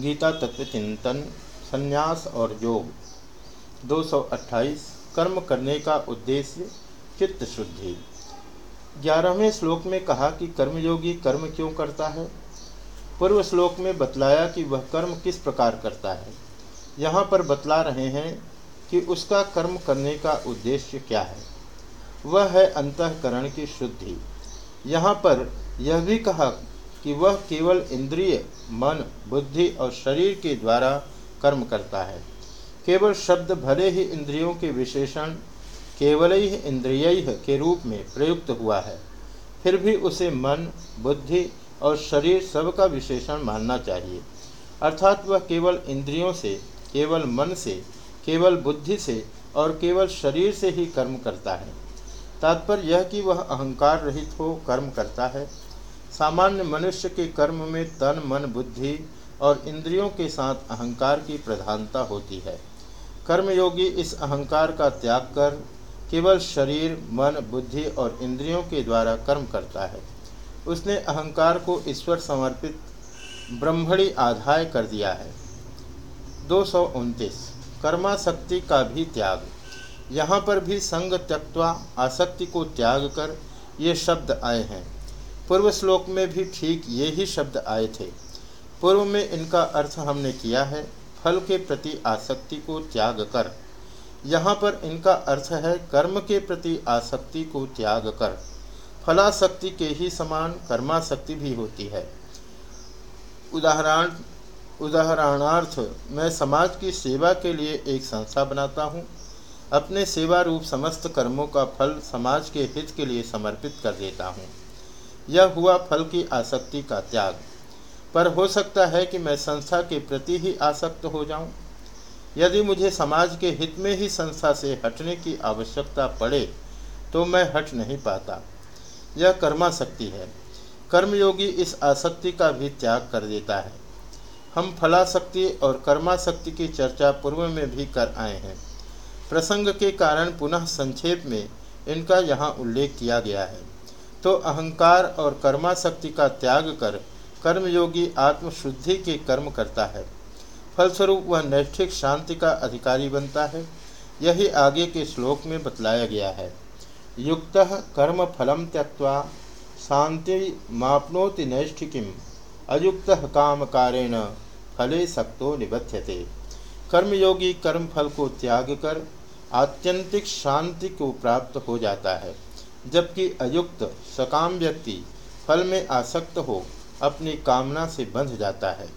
गीता तत्व चिंतन, संन्यास और योग। 228 कर्म करने का उद्देश्य, चित्त शुद्धि। ग्यारहवें श्लोक में कहा कि कर्मयोगी कर्म क्यों करता है? पूर्व श्लोक में बतलाया कि वह कर्म किस प्रकार करता है। यहाँ पर बतला रहे हैं कि उसका कर्म करने का उद्देश्य क्या है। वह है अंतकरण की शुद्धि। यहाँ पर यह भी कहा कि वह केवल इंद्रिय, मन, बुद्धि और शरीर के द्वारा कर्म करता है। केवल शब्द भले ही इंद्रियों के विशेषण, केवल ही इंद्रिय के रूप में प्रयुक्त हुआ है, फिर भी उसे मन, बुद्धि और शरीर सब का विशेषण मानना चाहिए। अर्थात वह केवल इंद्रियों से, केवल मन से, केवल बुद्धि से और केवल शरीर से ही कर्म करता है। तात्पर्य यह कि वह अहंकार रहित हो कर्म करता है सामान्य मनुष्य के कर्म में तन, मन, बुद्धि और इंद्रियों के साथ अहंकार की प्रधानता होती है। कर्मयोगी इस अहंकार का त्याग कर केवल शरीर, मन, बुद्धि और इंद्रियों के द्वारा कर्म करता है। उसने अहंकार को ईश्वर समर्पित ब्रह्मणी आधाय कर दिया है। दो सौ कर्माशक्ति का भी त्याग। यहाँ पर भी संग त्यक्वा आसक्ति को त्याग कर ये शब्द आए हैं। पूर्व श्लोक में भी ठीक ये ही शब्द आए थे। पूर्व में इनका अर्थ हमने किया है, फल के प्रति आसक्ति को त्याग कर। यहाँ पर इनका अर्थ है, कर्म के प्रति आसक्ति को त्याग कर। फलाशक्ति के ही समान कर्माशक्ति भी होती है। उदाहरण उदाहरणार्थ, मैं समाज की सेवा के लिए एक संस्था बनाता हूँ। अपने सेवा रूप समस्त कर्मों का फल समाज के हित के लिए समर्पित कर देता हूँ। यह हुआ फल की आसक्ति का त्याग। पर हो सकता है कि मैं संस्था के प्रति ही आसक्त हो जाऊँ। यदि मुझे समाज के हित में ही संस्था से हटने की आवश्यकता पड़े तो मैं हट नहीं पाता। यह कर्माशक्ति है। कर्मयोगी इस आसक्ति का भी त्याग कर देता है। हम फलाशक्ति और कर्माशक्ति की चर्चा पूर्व में भी कर आए हैं। प्रसंग के कारण पुनः संक्षेप में इनका यहाँ उल्लेख किया गया है। तो अहंकार और कर्माशक्ति का त्याग कर कर्मयोगी आत्मशुद्धि के कर्म करता है। फलस्वरूप वह नैष्ठिक शांति का अधिकारी बनता है। यही आगे के श्लोक में बतलाया गया है। युक्त कर्म फलम त्यक्वा शांति मापनोति नैष्ठिकीम अयुक्त काम कारेण फले सक्तो निबध्यते। कर्मयोगी कर्म फल को त्याग कर आत्यंतिक शांति को प्राप्त हो जाता है। जबकि अयुक्त सकाम व्यक्ति फल में आसक्त हो अपनी कामना से बंध जाता है।